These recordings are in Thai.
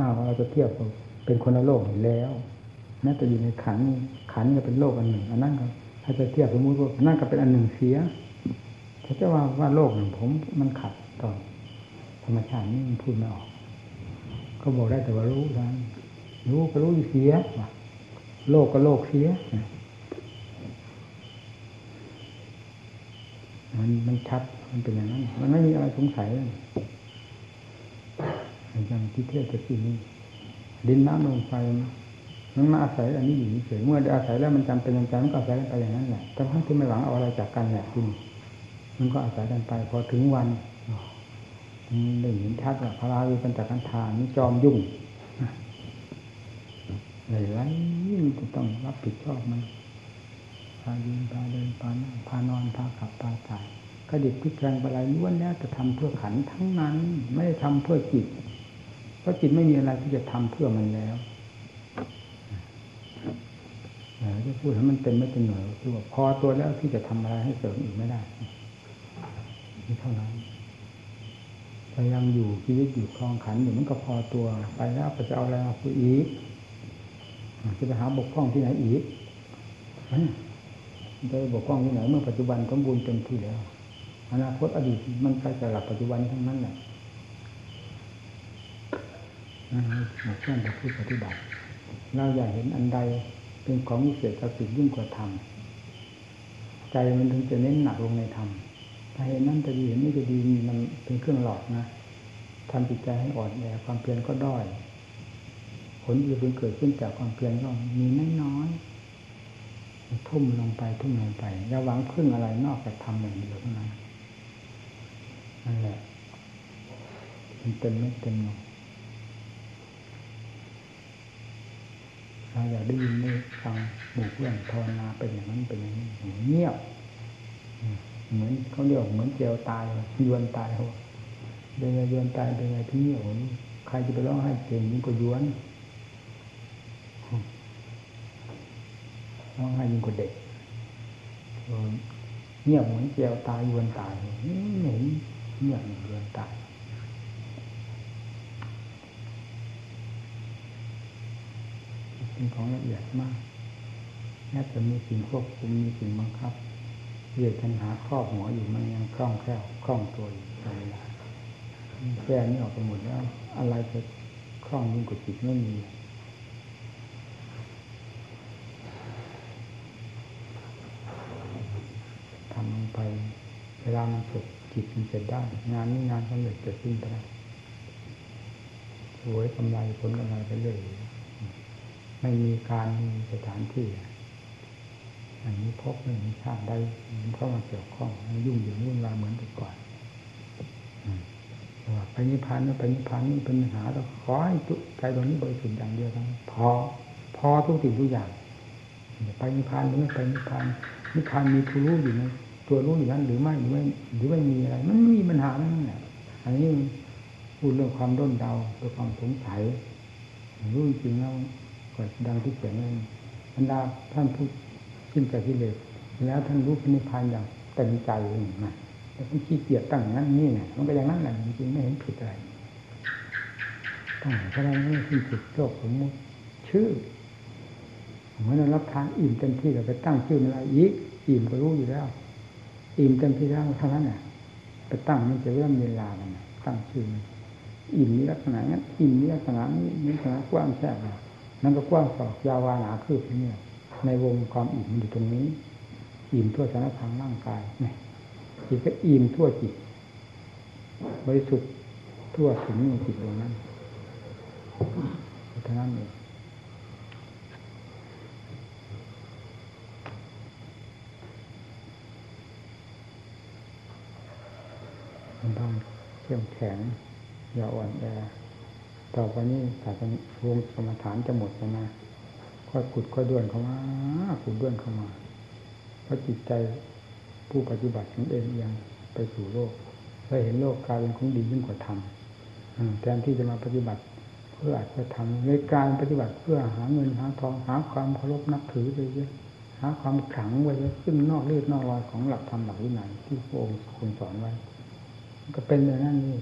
อ้าวเราจะเทียบเป็นคนละโลกแล้วแม้แต่อยู่ในขันขันก็เป็นโลกอันหนึ่งอันนั้นก็ถ้าจะเทียบสมมติว่านั่นก็เป็นอันหนึ่งเสียถ้าจะว่าว่าโลกหนึ่งผมมันขัดต่อธรรมชาตินี่มันพูดไม่ออก ก็บอกได้แต่ว่ารู้นั้นรู้ก็รู้เสียโลกก็โลกเสียมันมันชัดมันเป็นอย่างนั้น มันไม่มีอะไรสงสัย อย่างที่เทศจะที่นี้ดินน้ำลมไฟมันมาอาศัยอันนี้อยู่เฉยเมื่อได้อาศัยแล้วมันจำเป็นจำใจมันก็อาศัยกันไปอย่างนั้นแหละแต่ถ้าที่ไม่หวังเอาอะไรจากกันแหละที่มันก็อาศัยกันไป พอถึงวันได้เห็นชัดว่าพระราวีเป็นจักรันทานี่จอมยุ่งเลยไรมันจะต้องรับผิดชอบมันพายืนพาเดินพานั่งพานอนพาขับพาถ่ายกระดิกพิกแรงอะไรล้วนแล้วจะทำเพื่อขันทั้งนั้น ไม่ได้ทำเพื่อจิต เพราะจิตไม่มีอะไรที่จะทำเพื่อมันแล้วจะพูดให้มันเต็มไม่เต็มหน่วยคือว่าพอตัวแล้วที่จะทำอะไรให้เสริมอีกไม่ได้นี่เท่านั้นพยายามอยู่ชีวิตอยู่คลองขันอยู่มันก็พอตัวไปแล้วก็จะเอาอะไรมาคุยอีกจะไปหาบกพร่องที่ไหนอีกจะบกพร่องที่ไหนเมื่อปัจจุบันสมบูรณ์เต็มที่แล้วอนาคตอดีตมันใกล้จะหลับปัจจุบันทั้งนั้นแหละ หมดเพื่อนจะพูดปฏิบัติ เราอยากเห็นอันใดเป็นของวิเศษศับสิทธิ์ยิ่งกว่าธรรมใจมันถึงจะเน้นหนักลงในธรรมถ้าเห็นนั่นจะดีเห็นไม่จะดีมันเป็นเครื่องหลอกนะทำจิตใจให้อ่อนแอความเพียรก็ด้อย ผลที่จะเกิดขึ้นจากความเพียรก็มีน้อยน้อยทุ่มลงไปทุ่มลงไปอย่าหวังพึ่งอะไรนอกจากทำอย่างเดียวเท่านั้นนั่นแหละมันเต็มไม่เต็มลง เราอยากได้ยินได้ฟังหมู่เพื่อนภาวนาเป็นอย่างนั้นเป็นอย่างนี้เงียบเหมือนเขาเรียกเหมือนเจลตายยวนตายเขาเดินไงยวนตายเป็นไงที่เงียบใครจะไปร้องให้เก่งยิ่งกว่ายวนร้องให้ยิ่งกว่าเด็กเงียบเหมือนเจลตายยวนตายเห็นเงียบยวนตาย เป็นของละเอียดมากแม้จะมีสิ่งควบคุมมีสิ่งบังคับเรียกปัญหาครอบหัวอยู่มันยังคล่องแคล่วคล่องตัวอยู่ตลอดเวลาแก้นี่ออกไปหมดแล้ว อะไรจะคล่องยิ่งกว่าจิตไม่มีทำลงไป เวลามันสุดจิตมันเสร็จได้ งานนี้งานสำเร็จเกิดขึ้นไปสวยกำไรผลกำไรไปเรื่อย ไม่มีการมีสถานที่ อันนี้พบไม่มีชาติใดเข้ามาเกี่ยวข้องยุ่งอยู่วุ่นวายเหมือนแต่ก่อนว่าไปนิพพานนี่ไปนิพพานนี่เป็นปัญหาเราขอให้ใจตรงนี้บริสุทธิ์อย่างเดียวทั้งพอพอทุกสิ่งทุกอย่างไปนิพพานหรือไม่ไปนิพพานนิพพานมีผู้รู้อยู่ในตัวรู้อยู่นั้นหรือไม่หรือไม่หรือไม่มีอะไร มันไม่มีปัญหานั่นแหละอันนี้พูดเรื่องความด้นเดาด้วยความสงสัยรู้จริงแล้ว ก็ดังที่เขียนนั่นบรรดาท่านผู้ขึ้นจากกิเลสแล้วท่านรู้พระนิพพานอย่างเต็มใจเลยนะแต่ท่านขี้เกียจตั้งนั้นนี่เนี่ยมันก็อย่างนั้นแหละจริงๆไม่เห็นผิดอะไรตั้งเพราะนั้นไม่ขึ้ผิดโลกสมมติชื่อเมือนเรารับทานอิ่มเต็มที่เราไปตั้งชื่อมันอะไรอีกอิ่มก็รู้อยู่แล้ว อิ่มเต็มที่แล้วเท่านั้นน่ะไปตั้งมันจะเริ่มเวลาแล้วนตั้งชื่อมันอิ่มนี้ลักษณะนั้นอิ่มนี้ลักษณะนี้ลักษณะกว้างแคบ นั่นก็กว้างสอกยาวาหนาคืบเนี่ยในวงความอิ่มมันอยู่ตรงนี้ อิ่มทั่วสารพางร่างกายเนี่ยจิตก็อิ่มทั่วจิต บริสุทธิ์ทั่วถึงนี่จิตตรงนั้นเท่านั้นเองมันต้องเข้มแข็งอย่าอ่อนแอ ต่อไปนี้แต่วงสมถานจะหมดแล้วนะค่อยขุดค่อยด้วนเข้ามาขุดด้วนเข้ามา เพราะจิตใจผู้ปฏิบัติของเองยังไปสู่โลกได้เห็นโลกกลายเป็นของดียิ่งกว่าธรรมแทนที่จะมาปฏิบัติเพื่ออาจจะทำในการปฏิบัติเพื่อหาเงินหาทองหาความเคารพนับถือไปเยอะหาความขลังไว้เยอะซึ่งนอกเลือดนอกรอยของหลักธรรมหลักวินัยที่พระองค์คุณสอนไว้ ก็เป็นอย่างนั้นนี่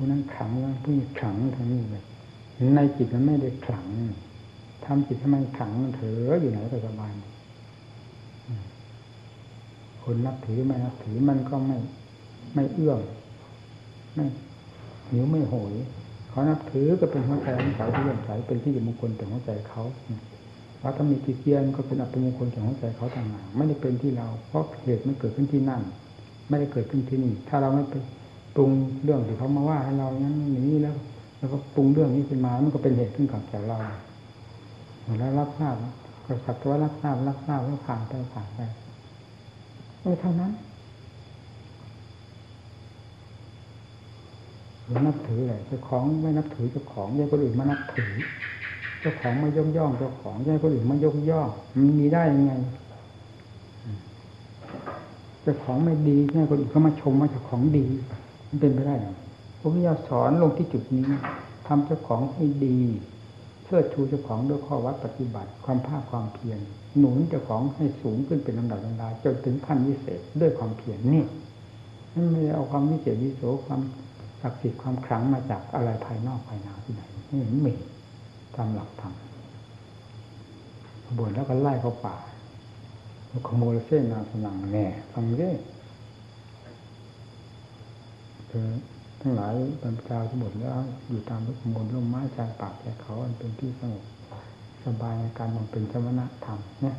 ผู้นั้นขลังแล้วผู้นี้ขลังทั้งนี้เลยในจิตมันไม่ได้ขลังทำจิตให้มันขลังมันเถออยู่ไหนก็สบายคนนับถือไม่นับถือมันก็ไม่ไม่เอื้อมไม่หิวไม่โหยเขานับถือก็เป็นหัวใจของเขาที่เลื่อมใสเป็นที่มงคลแต่หัวใจเขาเราถ้ามีติเตียนก็เป็นอัตมงคลแก่หัวใจเขาต่างหากไม่ได้เป็นที่เรา เพราะเหตุมันเกิดขึ้นที่นั่น ไม่ได้เกิดขึ้นที่นี่ ถ้าเราไม่ไป รุงเรื่องที่เขามาว่าให้เรานั้นนี้แล้ว แล้วก็ปรุงเรื่องนี้ขึ้นมา มันก็เป็นเหตุขึ้นกับแต่เราแล้วรับทราบก็สักว่ารับทราบรับทราบแล้วผ่านไปผ่านไปไม่เท่านั้นนับถือเลยเจ้าของไม่นับถือเจ้าของยังคนอื่นมานับถือ เจ้าของไม่ย่องย่องเจ้าของยังคนอื่นมายกย่องมันมีได้ยังไงเจ้าของไม่ดียังคนอื่นเขามาชมว่าเจ้าของดี มันเป็นไปได้หรือพระพุทธเจ้าสอนลงที่จุดนี้ทำเจ้าของให้ดีเชิดชูเจ้าของด้วยข้อวัดปฏิบัติ ความภาคความเพียรหนุนเจ้าของให้สูงขึ้นเป็นลำดับลำดาจนถึงขั้นวิเศษด้วยความเพียรนี่นั่นไม่ได้เอาความวิเศษวิโสความศักดิ์สิทธิ์ความขลังมาจากอะไรภายนอกภายในที่ไหนไม่มีตามหลักธรรมบวชแล้วก็ไล่เข้าป่าขโมยเส้นนาสนังแน่ฟังเด้ เธอทั้งหลายบรรดาทั้งหมดแล้ว อยู่ตามขโมยร่มไม้ชายป่าแก่เขาอันเป็นที่สงบสบายในการมันเป็นสมณธรรมเนี่ย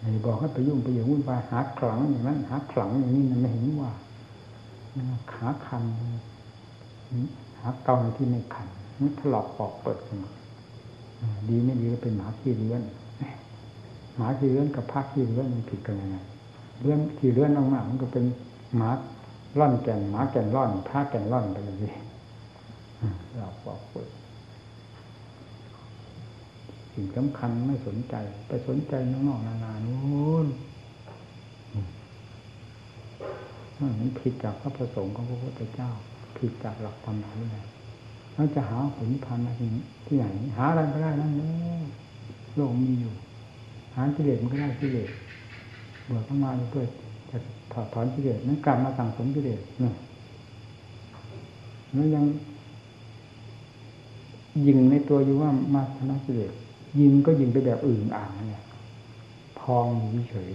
ไม่บอกให้ไปยุ่งไปอย่างวุ่นวายหาขลังอย่างนั้นหาขลังอย่างนี้มันไม่เห็นว่าขาคันหาเกาในที่ไม่คันมันถลอกปอกเปิดขึ้นดีไม่ดีก็เป็นหมาขี้เลื้อนหมาขี้เลื้อนกับผ้าขี้เลื้อนมันผิดกันยังไงเลื้อนขี้เลื้อนมากๆมันก็เป็นหมา ล่อนแก่นหมาแก่นล่อนผ้าแก่นล่อนไปเลยหลอกปอกเปิดสิ่งสำคัญไม่สนใจ ไปสนใจนอกๆนานานู้นมันผิดจากพระประสงค์ของพระพุทธเจ้า ผิดจากหลักธรรมนี่แหละเราจะหาผลพันธ์มาที่ที่ไหน หาอะไรก็ได้นั่นเลยโลกมีอยู่ หากิเลสมันก็ได้กิเลสบวชเข้ามาเพื่อ จะถอดถอนกิเลสนั้นกลับมาสั่งสมกิเลสนี่ยแล้วยังยิงในตัวอยู่ว่ามาชนะกิเลสยิงก็ยิงไปแบบอื่นอ่างเนี่ยพองเฉย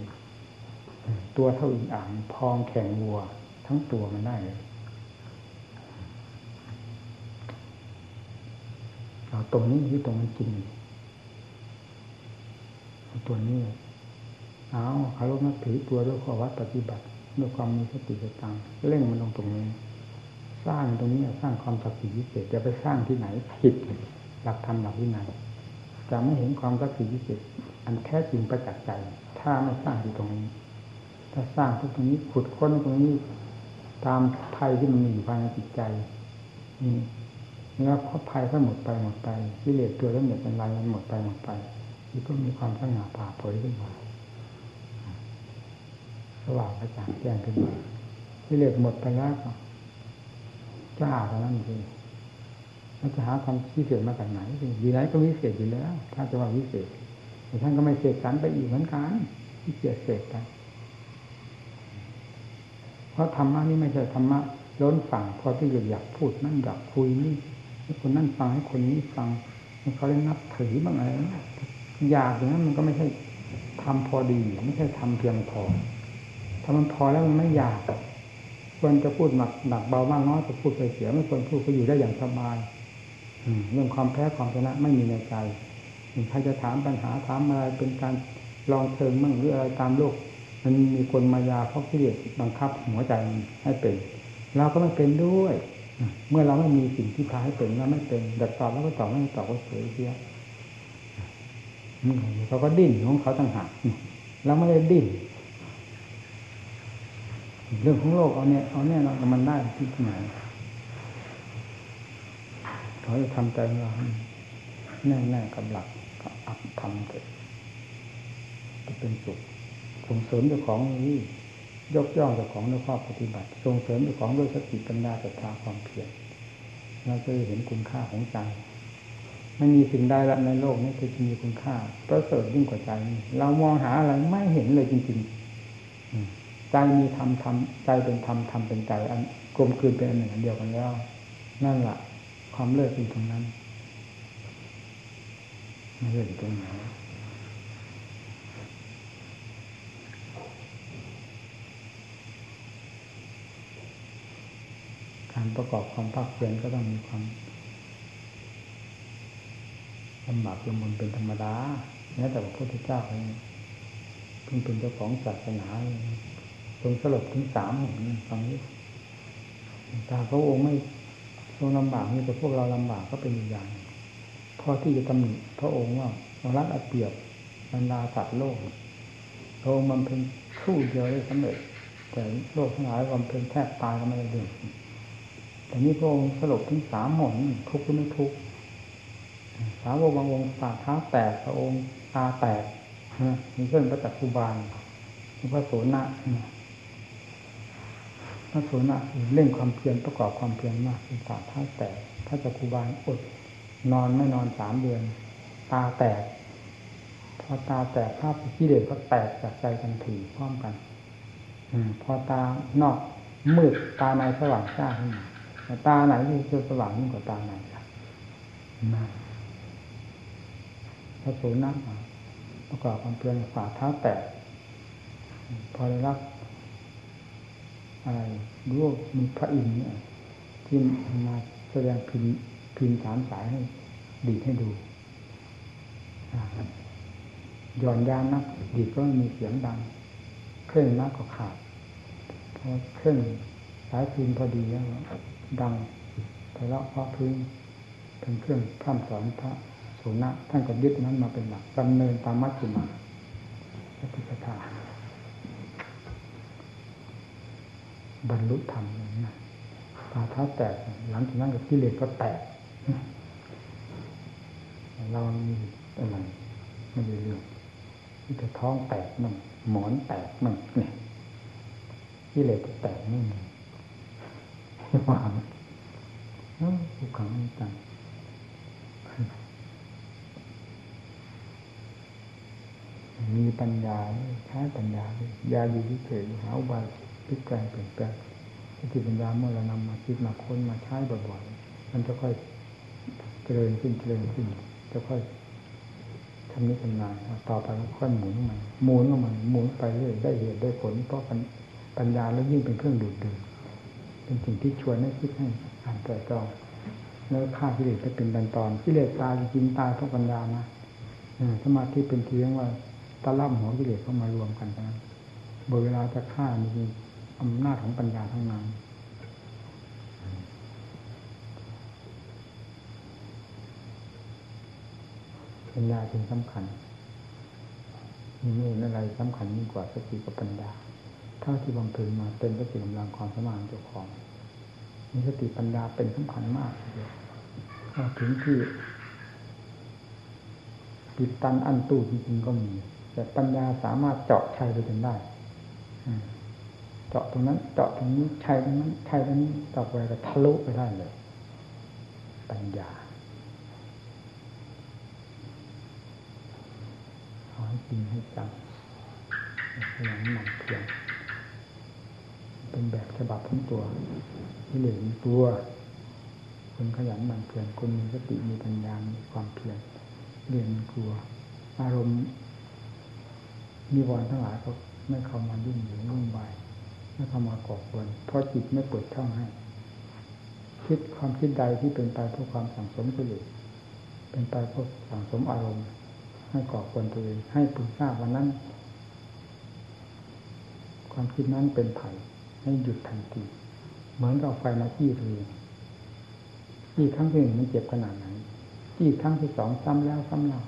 ตัวเท่าอื่นอ่างพองแข่งวัว ทั้งตัวมันได้เลยเอาตรงนี้ที่ตรงนั้นจริงตัวนี้ เอาเขาลบนับถือตัวด้วยข้อวัดปฏิบัติด้วยความมีสติสตังเร่งมันลงตรงนี้ สร้างตรงนี้สร้างความศักดิ์สิทธิ์พิเศษจะไปสร้างที่ไหนผิดหลักธรรมหลักวินัยจะไม่เห็นความศักดิ์สิทธิ์พิเศษอันแท้จริงประจักษ์ใจ ถ้าไม่สร้างที่ตรงนี้ ถ้าสร้างที่ตรงนี้ขุดค้นตรงนี้ ตามภัยที่มันมีอยู่ภายในจิตใจนี่แล้วพอภัยก็หมดไปหมดไปกิเลสตัวแล้วเหน็ดเป็นลายมันหมดไปหมดไปนี่ก็มีความสง่าผ่าเผยขึ้นมา สว่างกระจ่างแจ้งขึ้นมากิเหลสหมดไปแล้วก็จ้าเท่านั้นเองเราจะหาความพิเศษมาจากไหนอยู่ไหนก็วิเศษอยู่แล้ว ถ้าจะว่าวิเศษแต่ท่านก็ไม่เสกสรรไปอีกเหมือนกันที่เกียเสกกันเพราะธรรมะนี่ไม่ใช่ธรรมะล้นฝั่งพอที่จะอยากพูดนั่นอยากคุยนี่ให้คนนั่นฟังให้คนนี้ฟังให้เขาได้นับถือบ้างอะไรอยากอย่างนั้นมันก็ไม่ใช่ทำพอดี ไม่ใช่ทำเพียงพอ ถ้ามันพอแล้วมันไม่อยากควรจะพูดหนักหนักเบามากน้อยจะพูดไปเสียไม่ควรพูดก็อยู่ได้อย่างสบายเรื่องความแพ้ความชนะไม่มีในใจใครจะถามปัญหาถามอะไรเป็นการลองเชิงมั่งหรืออะไรตามโลก มันมีคนมายาเพราะที่บังคับหัวใจให้เป็น เราก็ไม่เป็นด้วย เมื่อเราไม่มีสิ่งที่พาให้เป็นเราไม่เป็นดัดตอบแล้วก็ตอบไม่ตอบก็เสียเสียเขาก็ดิ้นของเขาต่างหากเราไม่ได้ดิ้น เรื่องของโลกเอาเนี่ยเอาเนี่ยเรามันได้ที่ไหนเขาจะทำใจเราแน่แน่กับหลักอับทำเถิดจะเป็นสุขส่งเสริมเจ้าของนี้ยกย่องเจ้าของด้วยข้อปฏิบัติ ส่งเสริมเจ้าของด้วยสติปัญญาศรัทธาความเพียรเราจะเห็นคุณค่าของใจไม่มีสิ่งใดละในโลกนี้จะมีคุณค่าประเสริฐยิ่งกว่าใจเรามองหาอะไรไม่เห็นเลยจริงๆ ใจมีธรรมธรรมใจเป็นธรรมธรรมเป็นใจอันกลมกลืนเป็นอันหนึ่งอันเดียวกันแล้ว นั่นแหละความเลิกอยู่ตรงนั้นไม่เลิกอยู่ตรงไหนการประกอบความภาคเพียรก็ต้องมีความลำบากลำบนเป็นธรรมดาแม้แต่พระพุทธเจ้าเองเพิ่งเป็นเจ้าของศาสนาทรง สลบถึงสามหนฟังนี้ตาพระองค์ไม่ทรงลำบากนี่แต่พวกเราลำบากก็เป็นอย่างพอที่จะตำหนิพระองค์ว่าเรารัดอัเปรียบบรรดาสัตว์โลกพระองค์มันเป็นคู่เดียวได้สำเร็จ แต่โลกทั้งหลายมันเป็นแทบตายก็ไม่ได้เรื่องแต่นี้พระองค์สลบถึงสามหมอนทุกข์หรือไม่ทุกข์สาวกบางองค์ตาเท้าแตกพระองค์ตาแตกมีเพื่อนพระจักคุบาลพระโสนะ พระโสนะเล่นความเพียรประกอบความเพียรมากเป็นตาเท้าแตกพระจักคุบาลอด นอนไม่นอนสามเดือน ตาแตก พอตาแตกภาพที่เด็กก็แตกจากใจทันทีพร้อมกันอพอตานอกมืดตาในสว่างจ้าขึ้นมาตาไหนที่จะสว่างยิ่งกว่าตาไหนครับนั่นพระโสนะประกอบความเพียรฝ่าเท้าแตกพอได้รับ อะไรรู้มีพระอินทร์เนี่ยที่มาแสดงพิมพิมสามสายให้ดีให้ดูย่อนยานนักดีก็มีเสียงดังเครื่องนักก็ขาดพอเครื่องสายพิมพอดีแล้วดังไพเราะเพราะพื้นเป็นเครื่องพร่ำสอนพระโสนะท่านก็ยึดนั้นมาเป็นหลักดำเนินตามมัชฌิมาปฏิปทา บรรลุธรรมอย่างนี้ตาเท้าแตกหลังจากนั้นกับกิเลสก็แตก เรามีอะไรไม่ได้เรื่องที่จะท้องแตกมั่งหมอนแตกมั่งเนี่ยกิเลสแตกมั่งว่าทุกขังจังมีปัญญาใช้ปัญญายาอยู่เฉยหาอุบาย พิจารณาเปลี่ยนแปลงสติปัญญาเมื่อเรานำมาคิดมาค้นมาใช้บ่อยๆมันจะค่อยเจริญขึ้นเจริญขึ้น จะค่อยทำนิทำนานต่อไปค่อยหมุนมันหมุนออกมาหมุนไปเรื่อยได้เหตุได้ผล เพราะปัญญาแล้วยิ่งเป็นเครื่องดูดดื่มเป็นสิ่งที่ชวนให้คิดให้อ่านแต่ตองแล้วฆ่ากิเลสไปเป็นดันตอนกิเลสตายจริงตายเพราะปัญญานะสมาธิเป็นเทียงว่าตะล่ำหัวกิเลสเข้ามารวมกันนั้นบเวลาจะฆ่ามี อำนาจของปัญญาทั้งนั้นปัญญาเป็นสำคัญมีเงื่อนอะไรสำคัญยิ่งกว่าสติกับปัญญาเท่าที่บำเพ็ญมาเป็นสติกำลังความสมานเจ้าของมีสติปัญญาเป็นสำคัญมากเลยถึงที่ปิดตันอันตู้จริงๆก็มี แต่ปัญญาสามารถเจาะชัยไปจนได้ เจาะตรงนั้น เจาะตรงนี้ชัยตรงนั้นชัยตรงนี้ต่อไปก็ทะลุไปได้เลย ปัญญาขอให้จริงให้จังขยันหมั่นเพียรเป็นแบบฉบับของตัวที่เหลือตัวคนขยันหมั่นเพียรคนมีสติมีปัญญามีความเพียรเรียนกลัว อารมณ์นิวรณ์ทั้งหลายก็ไม่เข้ามายุ่งเหยิงวุ่นวาย ไม่เข้ามาก่อควรเพราะจิตไม่เปิดช่องให้ คิดความคิดใดที่เป็นไปเพื่อความสังสมกิเลสเป็นไปเพื่อสังสมอารมณ์ ให้ก่อควรตัวเองให้ปุณทราบวันนั้น ความคิดนั้นเป็นไผ่ให้หยุดทันทีเหมือนกับไฟมาจี้ตัวเองจี้ครั้งที่หนึ่งมันเจ็บขนาดไหนจี้ครั้งที่สองซ้ำแล้วซ้ำเล่า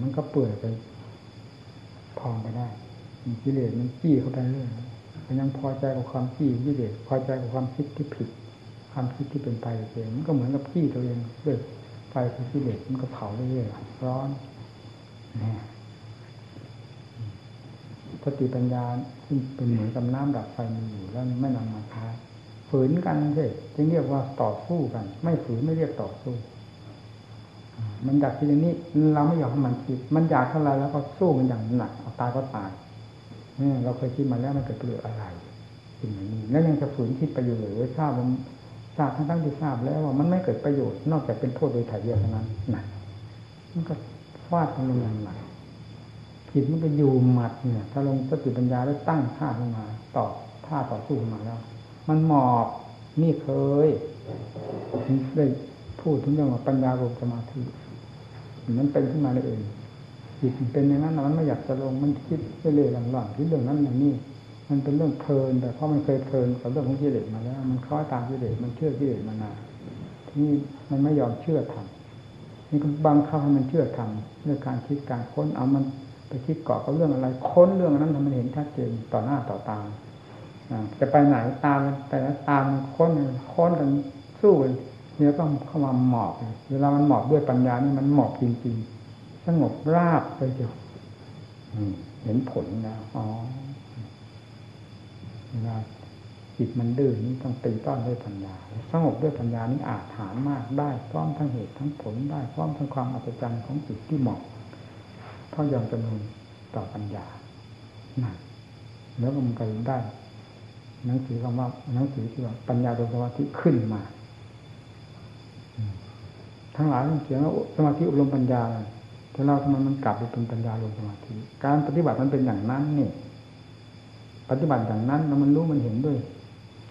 มันก็เปื่อยไปพองไปได้กิเลสมันขี้เข้าไปเรื่อย มันยังพอใจกับความขี้กิเลสพอใจกับความคิดที่ผิด ความคิดที่เป็นไปเองมันก็เหมือนกับขี้ตัวเองเรื่อยไฟคือกิเลสมันก็เผาเรื่อยๆร้อนนี่สติปัญญาที่เป็นเหมือนกับน้ำดับไฟมีอยู่แล้วไม่นำมาใช้ฝืนกันเลยจึงเรียกว่าต่อสู้กัน ไม่ฝืนไม่เรียกต่อสู้ มันอยากคิดอย่างนี้ เราไม่อยากให้มันคิด มันอยากเท่าไรแล้วก็สู้มันอย่างหนักเอาตายก็ตาย เราเคยคิดมาแล้วมันเกิดประโยชน์อะไรสิ่งนี้แล้วยังจะฝืนคิดไปอยู่หรือทราบมันทราบทั้งทั้งที่ทราบแล้วว่ามันไม่เกิดประโยชน์นอกจากเป็นโทษโดยถ่ายเดียวเท่านั้นนะมันก็ฟาดลงอย่างหนักจิตมันก็อยู่หมัดเนี่ย ถ้าลงสติปัญญาแล้วตั้งท่าขึ้นมาต่อท่าต่อสู้ขึ้นมาแล้ว มันหมอบนี่เคยได้พูดถึงเรื่องว่าปัญญาลงสมาธิมันเป็นขึ้นมาเลยเอง จิตเป็นอย่างนั้นมันไม่อยากจะลงมันคิดเรื่อยๆหลังๆคิดเรื่องนั้นอย่างนี้มันเป็นเรื่องเพลินแต่เพราะมันเคยเพลินกับเรื่องของกิเลสมาแล้ว มันคล้อยตามกิเลสมันเชื่อกิเลสมานานที่มันไม่ยอมเชื่อทำนี่ก็บังคับให้มันเชื่อทำด้วยการคิดการค้นเอามันไปคิดเกาะกับเรื่องอะไรค้นเรื่องนั้นทำมันเห็นชัดเจนต่อหน้าต่อตาจะไปไหนตามแต่ละตามค้นค้นกันสู้เนี่ยต้องเข้ามาหมอบเวลามันหมอบด้วยปัญญานี่มันหมอบจริงๆ สงบราบไปเดียวเห็นผลแล้วอ๋อเวลาจิตมันดื้อนี่ต้องตีต้อนด้วยปัญญาสงบด้วยปัญญานี่อาจฐานมากได้พร้อมทั้งเหตุทั้งผลได้พร้อมทั้งความอัศจรรย์ของจิตที่เหมาะเท่ายอมจำนวนต่อปัญญานั่นแล้วมันก็ได้หนังสือคำว่าหนังสือที่ว่าปัญญาโดยสมาธิขึ้นมา ทั้งหลายเขียนว่าสมาธิอบรมปัญญา แต่เราทำไมมันกลับไปเป็นปัญญาลงสมาธิการปฏิบัติมันเป็นอย่างนั้นนี่ปฏิบัติอย่างนั้นแล้วมันรู้มันเห็นด้วย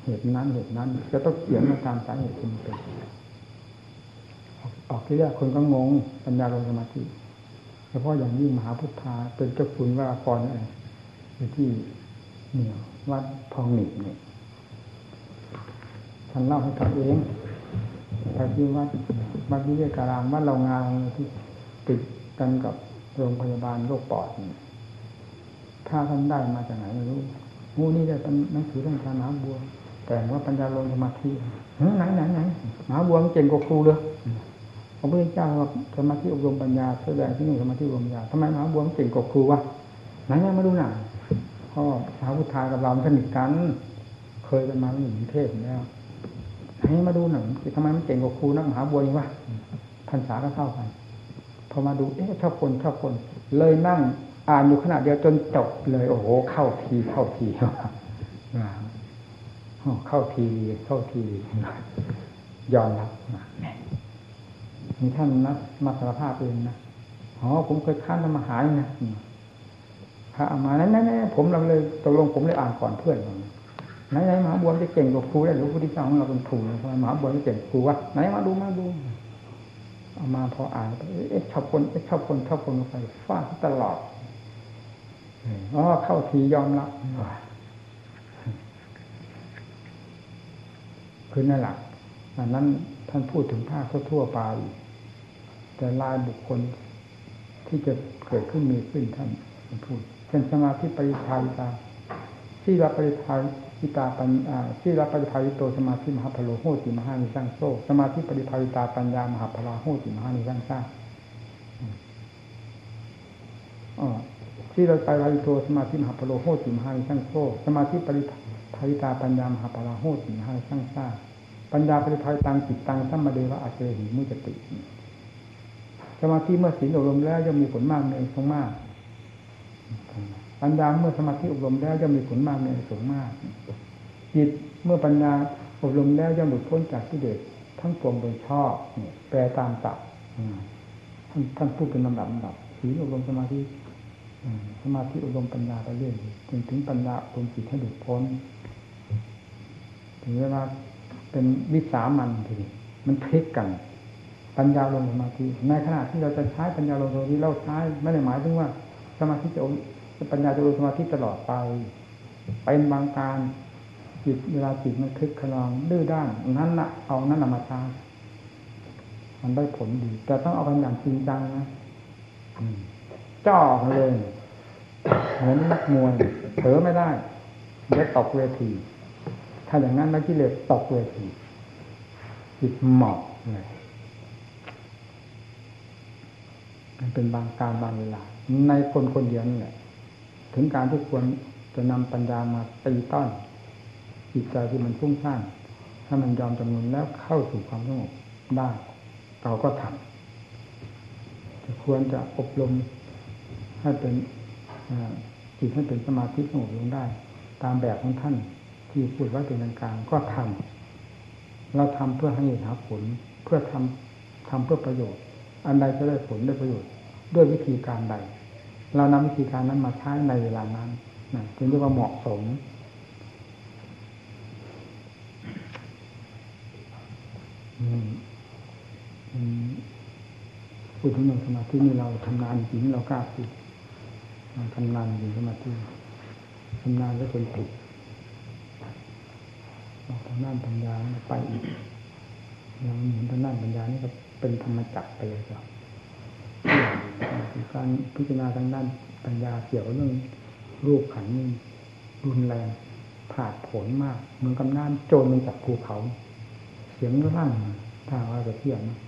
เหตุนั้นเหตุนั้น จะต้องเขียนมาตามสาเหตุที่มันเป็นออกที่แรกคนก็งงปัญญาลงสมาธิเฉพาะอย่างยิ่งมหาพุทธาเป็นเจ้าคุณว่ากรอะไรอยู่ที่เหนียวัดพองหนิบเนี่ยท่านเล่าให้กับเองไปที่วัดวัดวิเวการามวัดเรางานที่ติด กันกับโรงพยาบาลโรคปอดถ้าท่านได้มาจากไหนไม่รู้งูนี่ได้เป็นหนังสือเรื่องการหาบัว แต่ว่าปัญญาลงสมาธิไหนไหนไหนหาบัวมันเก่งกว่าครูเลยพระพุทธเจ้าว่าสมาธิอบรมปัญญาแสดงที่นี่สมาธิอบรมปัญญาทำไมมหาบัวมันเก่งกว่าครูวะไหนไหนมาดูหน่อยพ่อสาวพุทธากับเราสนิทกัน เคยกันมาหนึ่งเทศแล้วให้มาดูหนังทำไมมันเก่งกว่าครูนักมหาบัวนี่วะพรรษาก็เท่ากัน พอมาดูเอ๊ะชอบคนชอบคน เลยนั่งอ่านอยู่ขณะเดียวจนจบเลยโอ้โหเข้าทีเข้าทีเข้าทีเข้าทียอมรับมีท่านนะมาสารภาพเองนะอ๋อผมเคยค้านทำมาหายนะพระอามานั้นนั่นผมเราเลยตกลงผมเลยอ่านก่อนเพื่อนไหนไหนมหาบัวจะเก่งกว่าครูได้หรือผู้ที่เจ้าของเราเป็นถูกทำไมมหาบัวจะเก่งครูวะไหนมาดูมาดู เอามาพออ่านเอ๊ะชอบคนเอ๊ะชอบคนชอบคนไปฟาดตลอดอ๋อเข้าทียอมรับคือนั่นแหละอันนั้นท่านพูดถึงภาคทั่วไป แต่ลายบุคคลที่จะเกิดขึ้นมีขึ้นท่านพูดเช่นสมาธิปริภาวิตาที่รับปริภา วิตาปัญที่รับปริภาวิโตสมาธิมหาพโลโหติมหานิสังโซสมาธิปริภาวิตาปัญญามหาพลาโหติมหานิสังซ่าที่เราไปวาริโตสมาธิมหาพโลโหติมหานิสังโซสมาธิปริภาวิตาปัญญามหาพลาโหติมหานิสังซ่าปัญญาปริภาวิตังจิตตังสัมมาเดวะอาเจหิมุจติ สมาธิเมื่อศีลอบรมแล้วย่อมมีผลมากในสงมาก ปัญญาเมื่อสมาธิอบรมแล้วย่อมมีผลมากในสูงมากจิตเมื่อปัญญาอบรมแล้วย่อมหลุดพ้นจากที่เด็ดทั้งปวงโดยชอบเนี่ยแปลตามตับท่านท่านพูดเป็นลำดับลำดับศีลอบรมสมาธิสมาธิอบรมปัญญาไปเรื่อยจนถึงปัญญาอบรมจิตให้หลุดพ้นถึงเวลาเป็นวิสามันทีมันพลิกกัน ปัญญาลงสมาธิในขณะที่เราจะใช้ปัญญาลงสมาธิเราใช้ไม่ได้หมายถึงว่า สมาธิจะ ปัญญาจะลงสมาธิตลอดไป เป็นบางการจิตเวลาจิตมันคลิกขลองดื้อด้านนั้นนะเอานั้นนำมาใช้มันได้ผลดี แต่ต้องเอากันอย่างจริงจังนะจ่อเลยเหมือนนักมวยเผลอไม่ได้เดี๋ยวตกเวที ถ้าอย่างนั้นนักกิเลสตกเวทีจิตหมอบเลยมันเป็นบางการบางเวลาในคนคนเดียวนี่แหละ ถึงการที่ควรจะนำปัญญามาตีต้อนจิตใจที่มันฟุ้งซ่านถ้ามันยอมจำนวนแล้วเข้าสู่ความสงบได้เราก็ทำจะควรจะอบรมให้เป็นจิตให้เป็นสมาธิสงบลงได้ ตามแบบของท่านที่พูดไว้เป็นกลางก็ทเราทำเพื่อให้หาผล เพื่อทำทำเพื่อประโยชน์ อันใดจะได้ผลได้ประโยชน์ ด้วยวิธีการใด เรานำวิธีการนั้นมาใช้ในเวลานั้นนะจึงเรียกว่าเหมาะสม พูดถึงเรื่องสมาธินี่เราทำงานจริงเรากล้าพูดเราทำงานจริงสมาธิทำงานแล้วจนติดเราทำงานปัญญาไปอีกเราเหมือนทางด้านปัญญานี่ก็เป็นธรรมจักรไปเลยครับ การพิจารณาทางด้านปัญญาเกี่ยวเรื่องรูปขันนี่รุนแรงผาดผลมากเหมือนกับน้ำโจรมันจากภูเขา เสียงร่างถ้าว่าจะเทียบนะ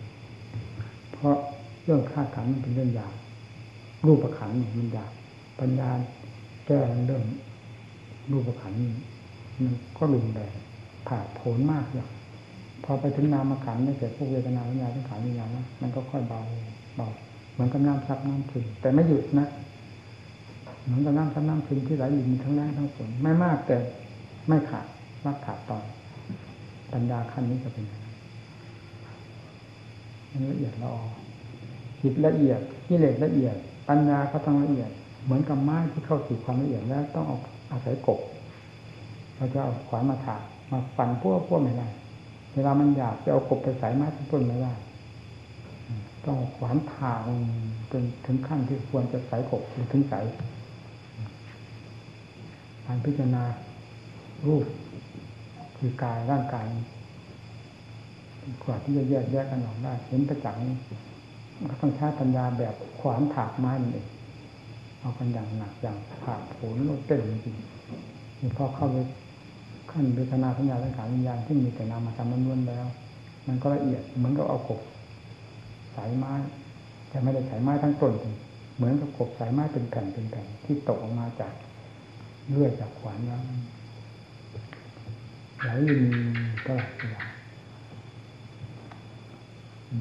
เพราะเรื่องคาดขันมันเป็นเรื่องยากรูปขันมันยากปัญญาแก้เรื่องรูปขันมันก็รุนแรงผาดผลมากอย่างพอไปถึงนามขันนี่เสร็จพวกเวทนาวิญญาณทั้งขันวิญญาณนะมันก็ค่อยเบาเบา เหมือนกับน้ำซับน้ำซึมแต่ไม่หยุดนะเหมือนกับน้ำซับน้ำซึมที่ไหลอยู่มีทั้งแรงทั้งฝนไม่มากแต่ไม่ขาดมากขาดตอน ปัญญาขั้นนี้จะเป็นยังไงมันละเอียดละออจิตละเอียดกิเลสละเอียด ปัญญาก็ต้องละเอียด เหมือนกับไม้ที่เข้าสู่ความละเอียดแล้วต้องเอาอาศัยกบเราจะเอาขวานมาถากมาฟันพวกพวกไม่ได้เวลามันอยากจะเอากบไปใส่ไม้ต้นไม่ได้ ต้องขวานถางจนถึงขั้นที่ควรจะใส่กบหรือถึงใส่การพิจารณารูปคือกายร่างกายกว่าที่จะแยกแยกกันออกได้เห็นประจักษ์ก็ต้องใช้ปัญญาแบบขวานถากไม้นั่นเองเอากันอย่างหนักอย่างผ่าผลเต้นจริงพอเข้าไปขั้นเวทนาสัญญาสังขารวิญญาณที่มีแต่นามาทำล้วนแล้ว มันก็ละเอียดเหมือนกับเอากบ สายไม้ แต่ไม่ได้สายไม้ทั้งต้น เหมือนกับกบสายไม้เป็นแผ่นเป็นแผ่นที่ตกออกมาจากเลื่อยจากขวานแล้วไหลยินตลอดเวลา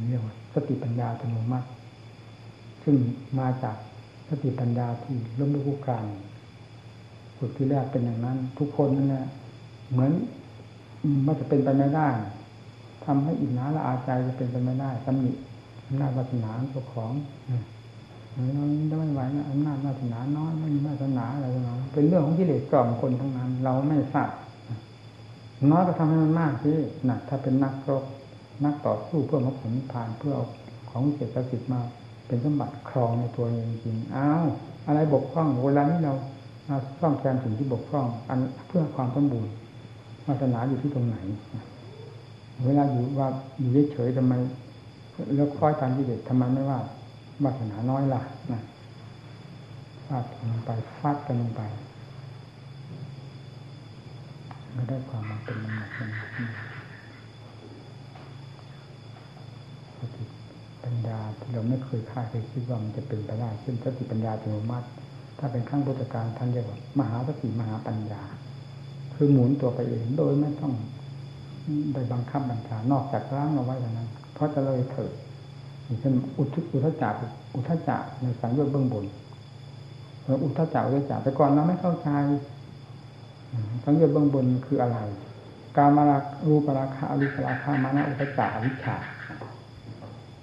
เรียกว่าสติปัญญาอัตโนมัติ ซึ่งมาจากสติปัญญาที่ล้มลุกคลานฝึกที่แรกเป็นอย่างนั้น ทุกคนนั่นแหละเหมือนมันจะเป็นไปไม่ได้ทำให้อิจฉาละอาใจจะเป็นไปไม่ได้ตำหนิ อำนาจวาสนาตัวของเราจะไม่ไหวนะอำนาจวาสนาน้อยไม่มีวาสนาอะไรต่างๆเป็นเรื่องของกิเลสกล่อมคนทั้งนั้น เราไม่ทราบน้อยก็ทำให้มันมากที่หนักถ้าเป็นนักรบนักต่อสู้เพื่อมรรคผลผ่านเพื่อเอาของเศรษฐกิจมา เป็นสมบัติครองในตัวเองจริงอ้าวอะไรบกพร่องเวลานี้เราซ่อมแซมสิ่งที่บกพร่อง อันเพื่อความสมบูรณ์วาสนาอยู่ที่ตรงไหน เวลาอยู่ว่าอยู่เฉยๆทำไม แล้วคอยตามกิเลสทำไมไม่ว่าวาสนาน้อยล่ะนะฟาดลงไปฟาดกันลงไปก็ได้ความมันเป็นมันหนักมันหนักสติปัญญาที่เราไม่เคยคาดเคยคิดว่ามันจะเป็นไปได้ซึ่งสติปัญญาอัตโนมัติ ถ้าเป็นขั้งพุทธการท่านเรียกว่ามหาสติมหาปัญญา คือหมุนตัวไปเองโดยไม่ต้องไปบังคับบัญชานอกจากร่างเอาไว้อย่านั้น เพราะจะเลยเถิดอย่างเช่นอุทุอุทจักอุทจักในสังโยชน์เบื้องบนอุทจักอุทจักแต่ก่อนเราไม่เข้าใจสังโยชน์เบื้องบนคืออะไร การมารารูปราคาอรูปราคามานะอุทจักอวิชชา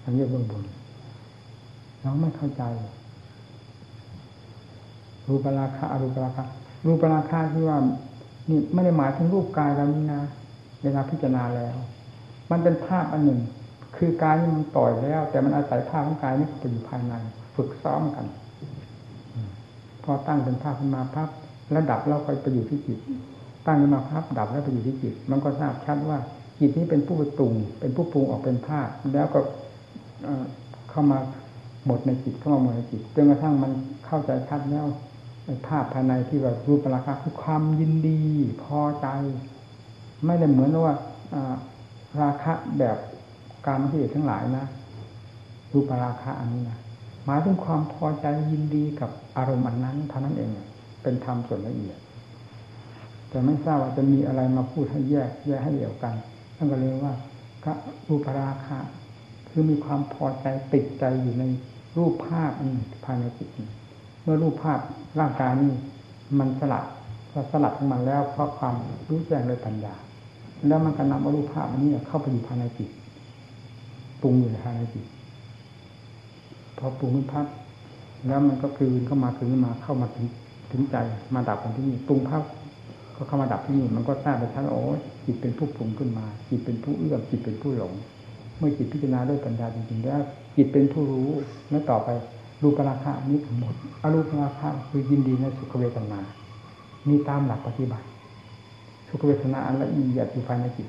สังโยชน์เบื้องบนเราไม่เข้าใจ รูปราคาอรูปราคารูปราคาที่ว่านี่ไม่ได้หมายถึงรูปกายเรานี่นะเวลาพิจารณาแล้ว มันเป็นภาพอันหนึ่ง คือกายนี่มันต่อยแล้ว แต่มันอาศัยภาพของกายนี่ไปอยู่ภายใน ฝึกซ้อมกัน พอตั้งเป็นภาพขึ้นมาภาพแล้วดับแล้วก็ไปอยู่ที่จิต ตั้งขึ้นมาภาพดับแล้วไปอยู่ที่จิต มันก็ทราบชัดว่าจิตนี้เป็นผู้ปรุง เป็นผู้ปรุงออกเป็นภาพ แล้วก็เข้ามาหมดในจิตเข้ามาหมดในจิตจนกระทั่งมันเข้าใจชัดแล้วภาพภายในที่ว่ารูปราคาคือความยินดีพอใจ ไม่ได้เหมือนว่าราคะแบบ การที่ทั้งหลายนะรูปราคะอันนี้นะหมายถึงความพอใจยินดีกับอารมณ์อันนั้นเท่านั้นเองเป็นธรรมส่วนละเอียดแต่ไม่ทราบว่าจะมีอะไรมาพูดให้แยกแยกให้เดี่ยวกันท่านก็เลยว่าก็รูปราคะ คือมีความพอใจติดใจอยู่ในรูปภาพอันภายในจิตเมื่อรูปภาพร่างกายนี้มันสลัดก็สลัดของมันแล้วเพราะความรู้แจ้งโดยปัญญา แล้วมันก็นำอรูปภาพอันนี้เข้าไปอยู่ภายในจิต ปรุงอยู่ในภายในจิตพอปรุงมันพักแล้วมันก็คืนเข้ามาคืนมาเข้ามาถึงถึงใจมาดับกันที่นี่ปรุงภาพก็เข้ามาดับที่นี่มันก็ทราบไปชัดโอ้จิตเป็นผู้ปรุงขึ้นมา จิตเป็นผู้เอื้อมจิตเป็นผู้หลง เมื่อจิตพิจารณาด้วยปัญญาจริงๆแล้วจิตเป็นผู้รู้แล้วต่อไปรูปราคานี้หมดอรูปราคาคือยินดีในสุขเวทนานี่ตามหลักปฏิบัติ สุขเวทนาอันละเอียดอยู่ภายในจิต